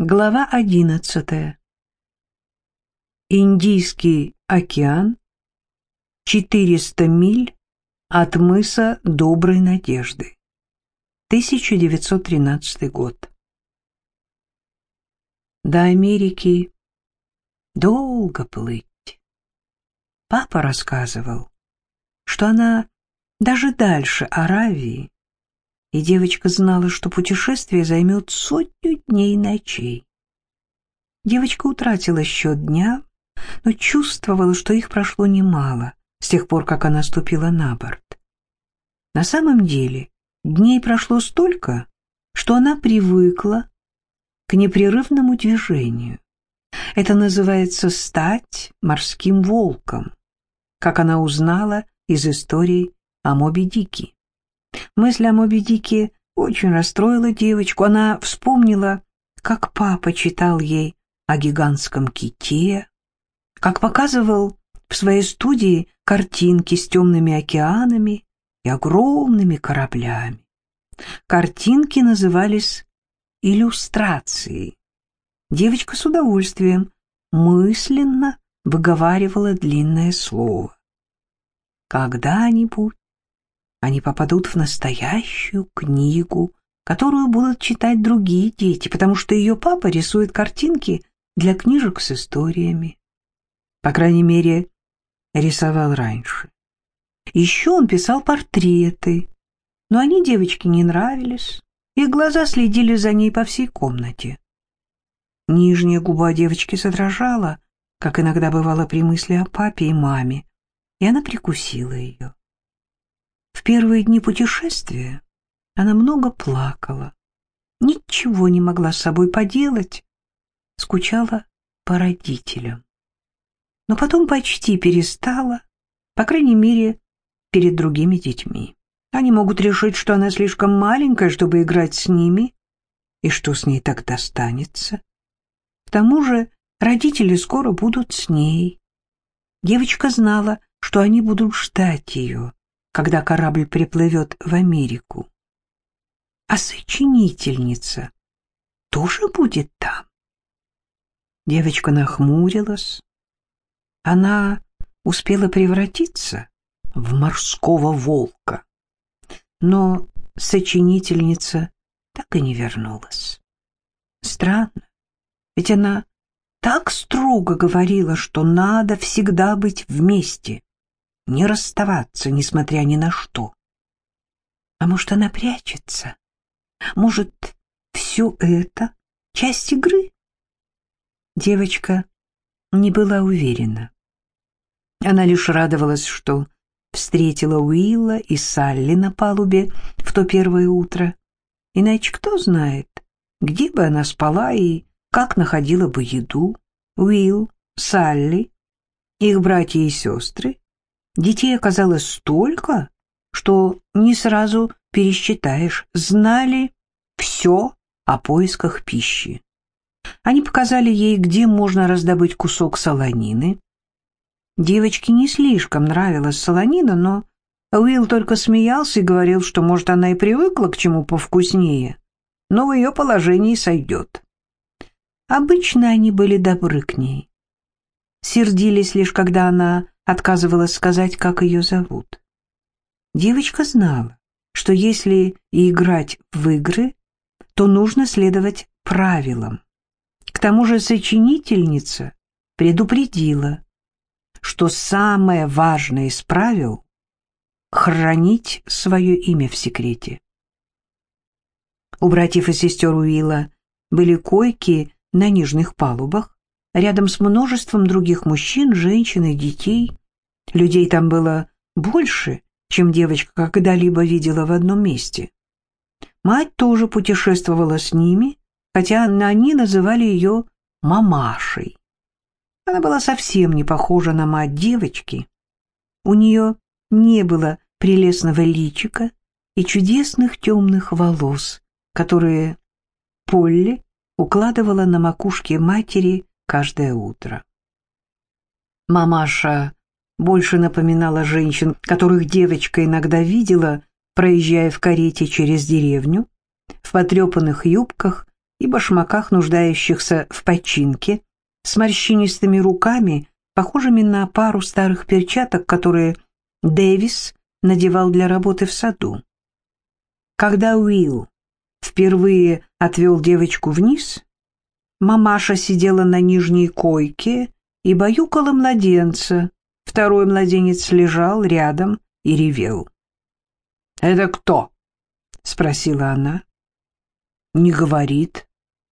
Глава одиннадцатая. Индийский океан, 400 миль от мыса Доброй Надежды. 1913 год. До Америки долго плыть. Папа рассказывал, что она даже дальше Аравии и девочка знала, что путешествие займет сотню дней и ночей. Девочка утратила счет дня, но чувствовала, что их прошло немало с тех пор, как она ступила на борт. На самом деле дней прошло столько, что она привыкла к непрерывному движению. Это называется «стать морским волком», как она узнала из истории о Моби Дике. Мысль о Моби Дике очень расстроила девочку. Она вспомнила, как папа читал ей о гигантском ките, как показывал в своей студии картинки с темными океанами и огромными кораблями. Картинки назывались иллюстрацией. Девочка с удовольствием мысленно выговаривала длинное слово. Когда-нибудь они попадут в настоящую книгу, которую будут читать другие дети, потому что ее папа рисует картинки для книжек с историями. По крайней мере, рисовал раньше. Еще он писал портреты, но они девочке не нравились, их глаза следили за ней по всей комнате. Нижняя губа девочки задрожала, как иногда бывало при мысли о папе и маме, и она прикусила ее. В первые дни путешествия она много плакала, ничего не могла с собой поделать, скучала по родителям. Но потом почти перестала, по крайней мере, перед другими детьми. Они могут решить, что она слишком маленькая, чтобы играть с ними, и что с ней тогда станется. К тому же родители скоро будут с ней. Девочка знала, что они будут ждать ее, когда корабль приплывет в Америку. А сочинительница тоже будет там? Девочка нахмурилась. Она успела превратиться в морского волка. Но сочинительница так и не вернулась. Странно, ведь она так строго говорила, что надо всегда быть вместе не расставаться, несмотря ни на что. А может, она прячется? Может, все это часть игры? Девочка не была уверена. Она лишь радовалась, что встретила Уилла и Салли на палубе в то первое утро. Иначе кто знает, где бы она спала и как находила бы еду. Уилл, Салли, их братья и сестры Детей оказалось столько, что не сразу пересчитаешь, знали все о поисках пищи. Они показали ей, где можно раздобыть кусок солонины. Девочке не слишком нравилась солонина, но Уилл только смеялся и говорил, что, может, она и привыкла к чему повкуснее, но в ее положении сойдет. Обычно они были добры к ней. Сердились лишь, когда она отказывалась сказать, как ее зовут. Девочка знала, что если и играть в игры, то нужно следовать правилам. К тому же сочинительница предупредила, что самое важное из правил — хранить свое имя в секрете. У братьев и сестер Уилла были койки на нижних палубах, рядом с множеством других мужчин, женщин и детей. Людей там было больше, чем девочка когда-либо видела в одном месте. Мать тоже путешествовала с ними, хотя они называли ее мамашей. Она была совсем не похожа на мать девочки. У нее не было прелестного личика и чудесных темных волос, которые Полли укладывала на макушке матери каждое утро. Мамаша больше напоминала женщин, которых девочка иногда видела, проезжая в карете через деревню, в потрепанных юбках и башмаках, нуждающихся в починке, с морщинистыми руками, похожими на пару старых перчаток, которые Дэвис надевал для работы в саду. Когда Уилл впервые отвел девочку вниз, мамаша сидела на нижней койке и баюкала младенца. Второй младенец лежал рядом и ревел. «Это кто?» — спросила она. «Не говорит.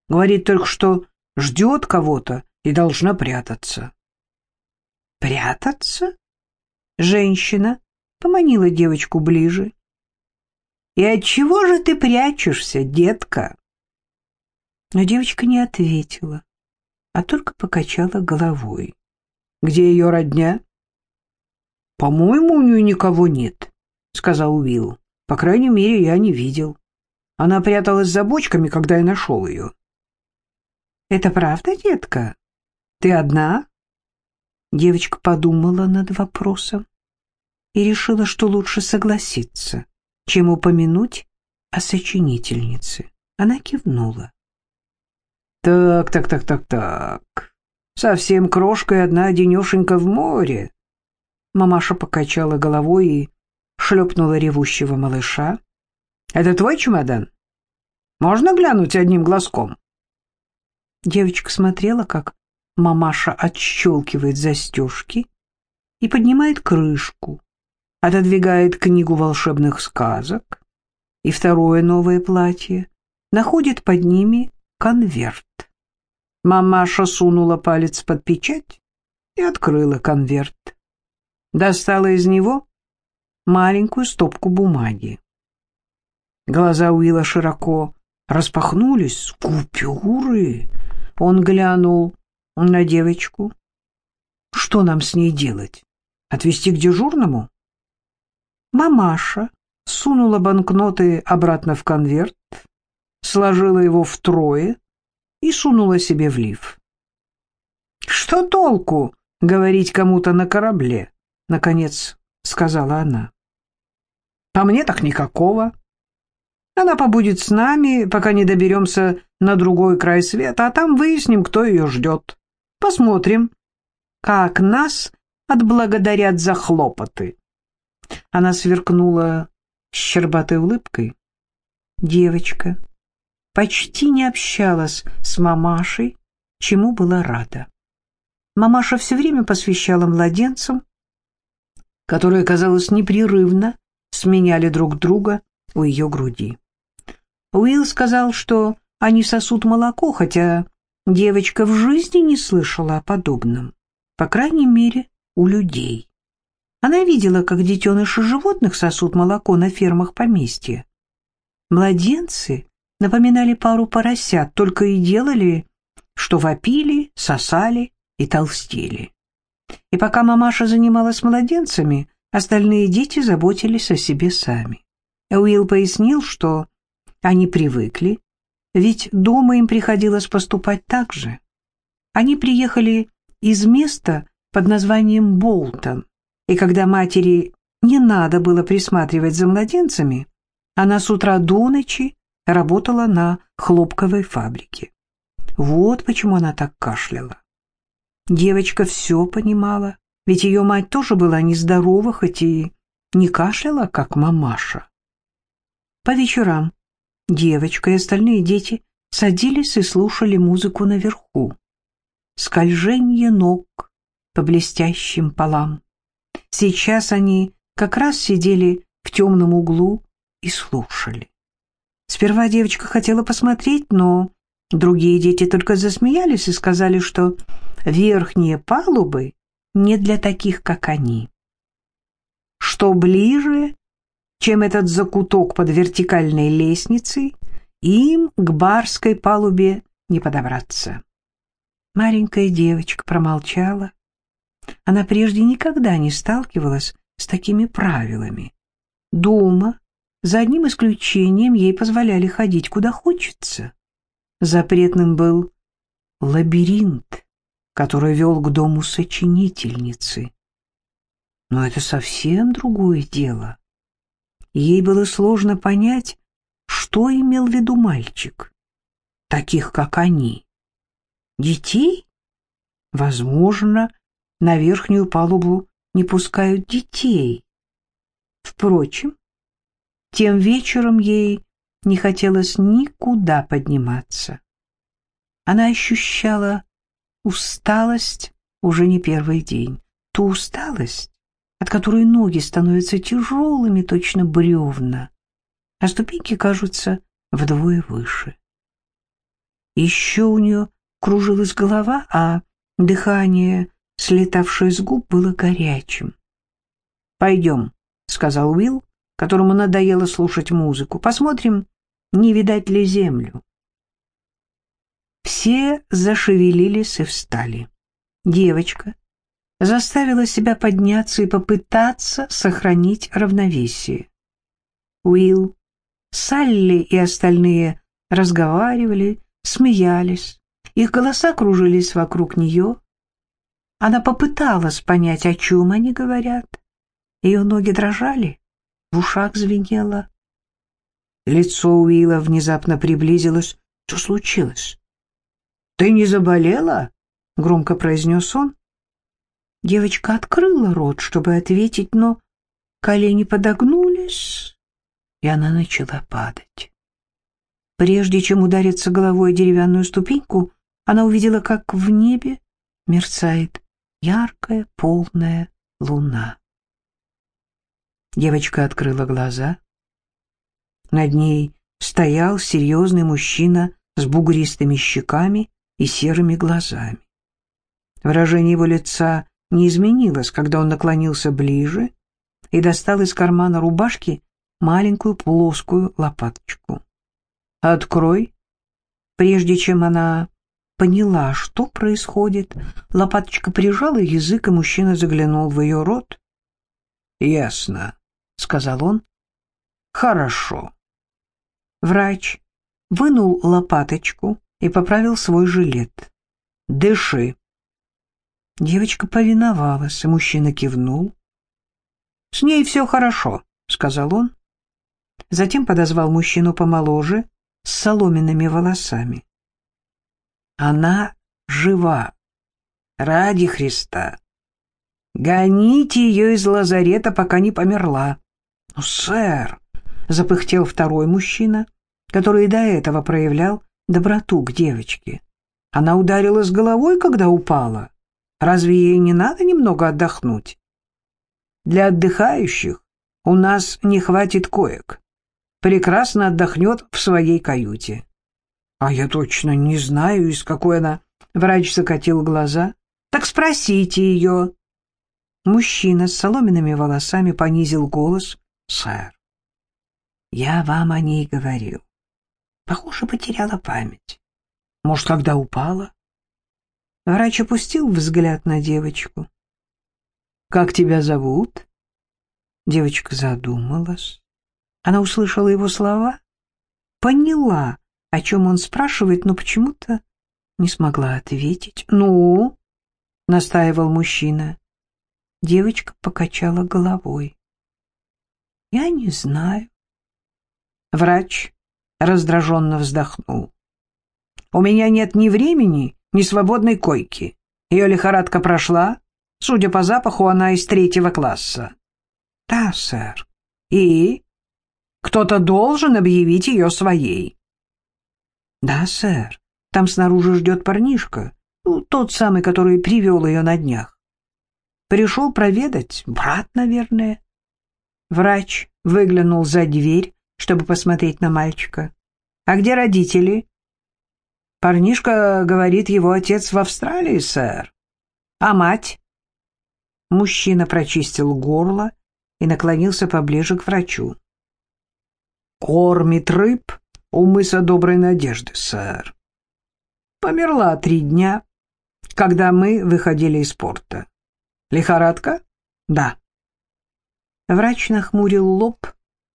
Говорит только, что ждет кого-то и должна прятаться». «Прятаться?» Женщина поманила девочку ближе. «И от чего же ты прячешься, детка?» Но девочка не ответила, а только покачала головой. «Где ее родня?» «По-моему, у нее никого нет», — сказал Уилл. «По крайней мере, я не видел. Она пряталась за бочками, когда я нашел ее». «Это правда, детка? Ты одна?» Девочка подумала над вопросом и решила, что лучше согласиться, чем упомянуть о сочинительнице. Она кивнула. «Так, так, так, так, так. Совсем крошка одна денешенька в море». Мамаша покачала головой и шлепнула ревущего малыша. «Это твой чемодан? Можно глянуть одним глазком?» Девочка смотрела, как мамаша отщелкивает застежки и поднимает крышку, отодвигает книгу волшебных сказок и второе новое платье, находит под ними конверт. Мамаша сунула палец под печать и открыла конверт. Достала из него маленькую стопку бумаги. Глаза Уилла широко распахнулись. Купюры! Он глянул на девочку. Что нам с ней делать? Отвезти к дежурному? Мамаша сунула банкноты обратно в конверт, сложила его втрое и сунула себе в лиф. «Что толку говорить кому-то на корабле?» — наконец сказала она. «По мне так никакого. Она побудет с нами, пока не доберемся на другой край света, а там выясним, кто ее ждет. Посмотрим, как нас отблагодарят за хлопоты». Она сверкнула щербатой улыбкой. Девочка почти не общалась с мамашей, чему была рада. Мамаша все время посвящала младенцам, которые, казалось, непрерывно сменяли друг друга у ее груди. Уилл сказал, что они сосут молоко, хотя девочка в жизни не слышала о подобном, по крайней мере, у людей. Она видела, как детеныши животных сосут молоко на фермах поместья. Младенцы напоминали пару поросят, только и делали, что вопили, сосали и толстели. И пока мамаша занималась младенцами, остальные дети заботились о себе сами. Уилл пояснил, что они привыкли, ведь дома им приходилось поступать так же. Они приехали из места под названием Болтон, и когда матери не надо было присматривать за младенцами, она с утра до ночи работала на хлопковой фабрике. Вот почему она так кашляла. Девочка все понимала, ведь ее мать тоже была нездорова, хоть и не кашляла, как мамаша. По вечерам девочка и остальные дети садились и слушали музыку наверху. Скольжение ног по блестящим полам. Сейчас они как раз сидели в темном углу и слушали. Сперва девочка хотела посмотреть, но другие дети только засмеялись и сказали, что верхние палубы не для таких, как они. Что ближе, чем этот закуток под вертикальной лестницей, им к барской палубе не подобраться. Маленькая девочка промолчала она прежде никогда не сталкивалась с такими правилами. Дома, за одним исключением, ей позволяли ходить куда хочется. Запретным был лабиринт, который вел к дому сочинительницы. Но это совсем другое дело. Ей было сложно понять, что имел в виду мальчик. таких, как они. Детей? Возможно, на верхнюю палубу не пускают детей. Впрочем, тем вечером ей не хотелось никуда подниматься. Она ощущала усталость уже не первый день. Ту усталость, от которой ноги становятся тяжелыми, точно бревна, а ступеньки кажутся вдвое выше. Еще у нее кружилась голова, а дыхание, слетавшее с губ, было горячим. «Пойдем», — сказал Уилл, которому надоело слушать музыку. «Посмотрим, не видать ли землю». Все зашевелились и встали. Девочка заставила себя подняться и попытаться сохранить равновесие. Уилл, Салли и остальные разговаривали, смеялись, их голоса кружились вокруг нее. Она попыталась понять, о чем они говорят. Ее ноги дрожали, в ушах звенело. Лицо Уилла внезапно приблизилось. Что случилось? «Ты не заболела?» — громко произнес он. Девочка открыла рот, чтобы ответить, но колени подогнулись, и она начала падать. Прежде чем удариться головой о деревянную ступеньку, она увидела, как в небе мерцает яркая полная луна. Девочка открыла глаза. Над ней стоял серьезный мужчина с бугристыми щеками и серыми глазами. Выражение его лица не изменилось, когда он наклонился ближе и достал из кармана рубашки маленькую плоскую лопаточку. «Открой!» Прежде чем она поняла, что происходит, лопаточка прижала язык, и мужчина заглянул в ее рот. «Ясно», — сказал он. «Хорошо». Врач вынул лопаточку и поправил свой жилет. «Дыши». Девочка повиновалась, и мужчина кивнул. «С ней все хорошо», — сказал он. Затем подозвал мужчину помоложе, с соломенными волосами. «Она жива. Ради Христа. Гоните ее из лазарета, пока не померла». «Ну, сэр», — запыхтел второй мужчина, который до этого проявлял доброту к девочке. «Она ударилась головой, когда упала». Разве ей не надо немного отдохнуть? Для отдыхающих у нас не хватит коек. Прекрасно отдохнет в своей каюте. А я точно не знаю, из какой она... Врач закатил глаза. Так спросите ее. Мужчина с соломенными волосами понизил голос. Сэр, я вам о ней говорил. Похоже, потеряла память. Может, когда упала? Врач опустил взгляд на девочку. «Как тебя зовут?» Девочка задумалась. Она услышала его слова, поняла, о чем он спрашивает, но почему-то не смогла ответить. «Ну?» — настаивал мужчина. Девочка покачала головой. «Я не знаю». Врач раздраженно вздохнул. «У меня нет ни времени, ни свободной койки. Ее лихорадка прошла. Судя по запаху, она из третьего класса. Да, сэр. И? Кто-то должен объявить ее своей. Да, сэр. Там снаружи ждет парнишка. Ну, тот самый, который привел ее на днях. Пришел проведать. Брат, наверное. Врач выглянул за дверь, чтобы посмотреть на мальчика. «А где родители?» Парнишка, говорит, его отец в Австралии, сэр. А мать? Мужчина прочистил горло и наклонился поближе к врачу. Кормит рыб у мыса Доброй Надежды, сэр. Померла три дня, когда мы выходили из порта. Лихорадка? Да. Врач нахмурил лоб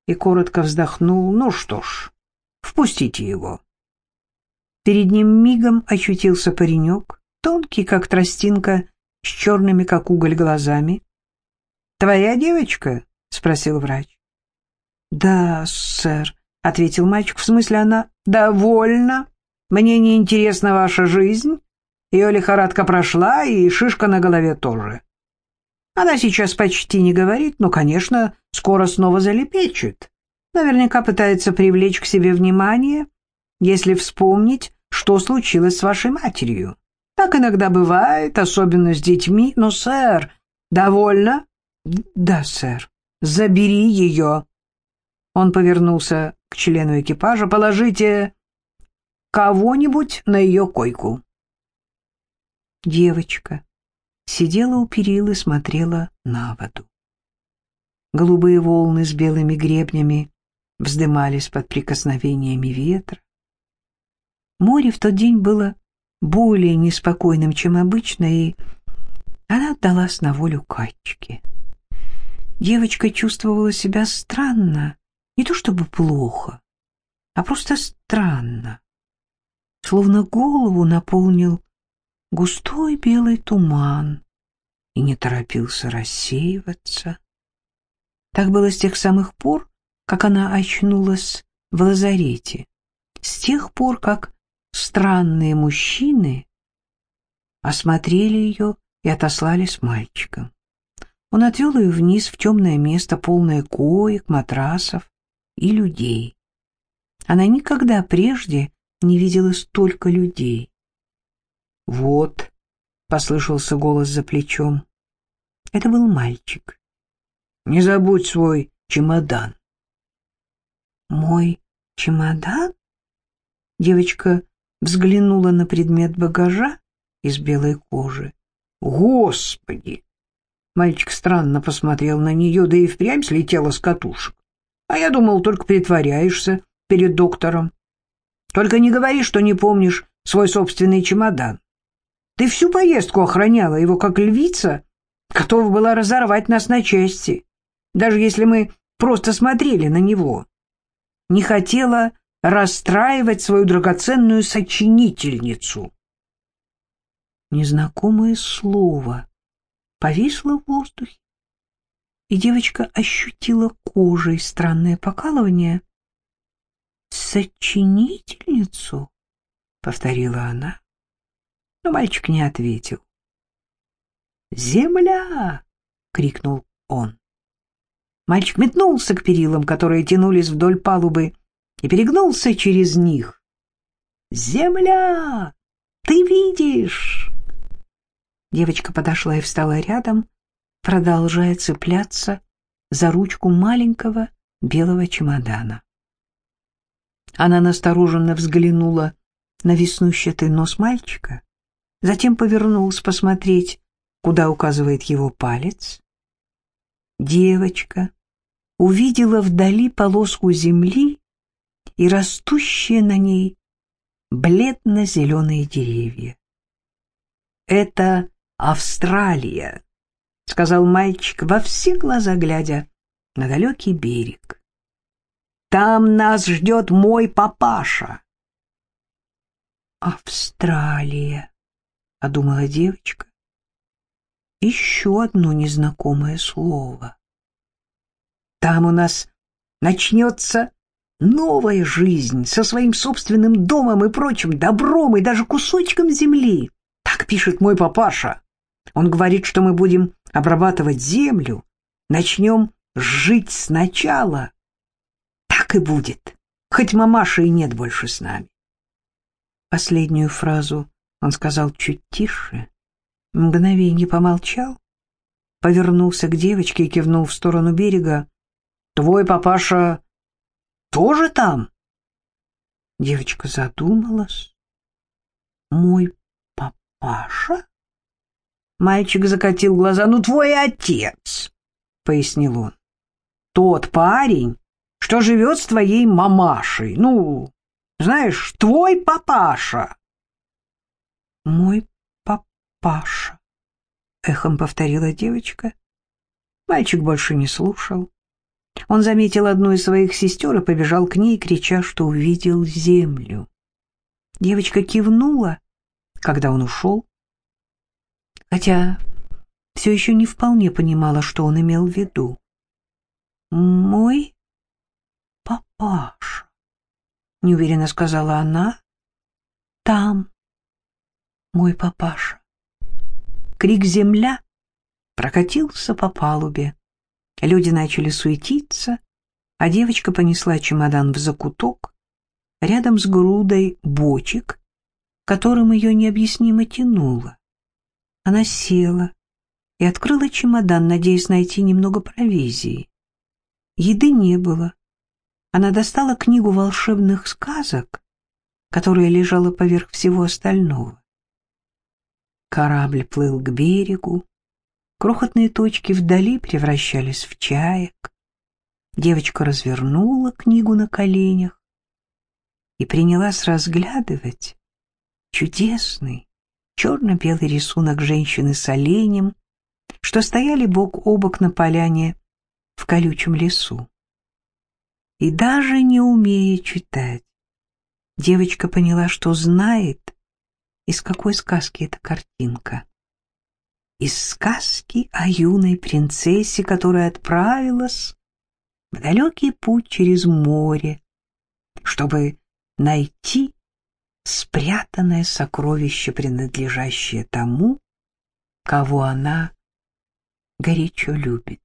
и коротко вздохнул. Ну что ж, впустите его. Перед ним мигом очутился паренек, тонкий, как тростинка, с черными, как уголь, глазами. «Твоя девочка?» — спросил врач. «Да, сэр», — ответил мальчик, — «в смысле она довольна?» Мне не интересна ваша жизнь. Ее лихорадка прошла, и шишка на голове тоже. Она сейчас почти не говорит, но, конечно, скоро снова залепечет. Наверняка пытается привлечь к себе внимание, если вспомнить, что случилось с вашей матерью. Так иногда бывает, особенно с детьми. Но, сэр, довольно? Да, сэр. Забери ее. Он повернулся к члену экипажа. Положите кого-нибудь на ее койку. Девочка сидела у перил и смотрела на воду. Голубые волны с белыми гребнями вздымались под прикосновениями ветра. Море в тот день было более неспокойным, чем обычно, и она отдалась на волю качки. Девочка чувствовала себя странно, не то чтобы плохо, а просто странно. Словно голову наполнил густой белый туман и не торопился рассеиваться. Так было с тех самых пор, как она очнулась в лазарете, с тех пор, как странные мужчины осмотрели ее и отослали с мальчиком. Он отвел ее вниз в темное место, полное коек, матрасов и людей. Она никогда прежде не видела столько людей. «Вот», — послышался голос за плечом. Это был мальчик. «Не забудь свой чемодан». «Мой чемодан?» Девочка взглянула на предмет багажа из белой кожи. «Господи!» Мальчик странно посмотрел на нее, да и впрямь слетела с катушек. «А я думал, только притворяешься перед доктором. Только не говори, что не помнишь свой собственный чемодан. Ты всю поездку охраняла его, как львица, готова была разорвать нас на части, даже если мы просто смотрели на него. Не хотела расстраивать свою драгоценную сочинительницу. Незнакомое слово повисло в воздухе, и девочка ощутила кожей странное покалывание. «Сочинительницу?» — повторила она, но мальчик не ответил. «Земля!» — крикнул он. Мальчик метнулся к перилам, которые тянулись вдоль палубы, и перегнулся через них. «Земля! Ты видишь?» Девочка подошла и встала рядом, продолжая цепляться за ручку маленького белого чемодана. Она настороженно взглянула на веснущатый нос мальчика, затем повернулась посмотреть, куда указывает его палец. Девочка увидела вдали полоску земли и растущие на ней бледно-зеленые деревья. «Это Австралия», — сказал мальчик во все глаза глядя на далекий берег. «Там нас ждет мой папаша». «Австралия», — подумала девочка. Еще одно незнакомое слово. «Там у нас начнется новая жизнь со своим собственным домом и прочим добром и даже кусочком земли. Так пишет мой папаша. Он говорит, что мы будем обрабатывать землю, начнем жить сначала. Так и будет, хоть мамаши и нет больше с нами. Последнюю фразу он сказал чуть тише, мгновение помолчал, повернулся к девочке и кивнул в сторону берега. «Твой папаша тоже там?» Девочка задумалась. «Мой папаша?» Мальчик закатил глаза. «Ну, твой отец!» — пояснил он. «Тот парень, что живет с твоей мамашей. Ну, знаешь, твой папаша!» «Мой папаша», — эхом повторила девочка. Мальчик больше не слушал. Он заметил одну из своих сестер и побежал к ней, крича, что увидел землю. Девочка кивнула, когда он ушел, хотя все еще не вполне понимала, что он имел в виду. «Мой папаша», — неуверенно сказала она. там мой папаша. Крик «Земля!» прокатился по палубе. Люди начали суетиться, а девочка понесла чемодан в закуток рядом с грудой бочек, которым ее необъяснимо тянуло. Она села и открыла чемодан, надеясь найти немного провизии. Еды не было. Она достала книгу волшебных сказок, которая лежала поверх всего остального. Корабль плыл к берегу, крохотные точки вдали превращались в чаек. Девочка развернула книгу на коленях и принялась разглядывать чудесный черно-белый рисунок женщины с оленем, что стояли бок о бок на поляне в колючем лесу. И даже не умея читать, девочка поняла, что знает, из какой сказки эта картинка. Из сказки о юной принцессе, которая отправилась в далекий путь через море, чтобы найти спрятанное сокровище, принадлежащее тому, кого она горячо любит.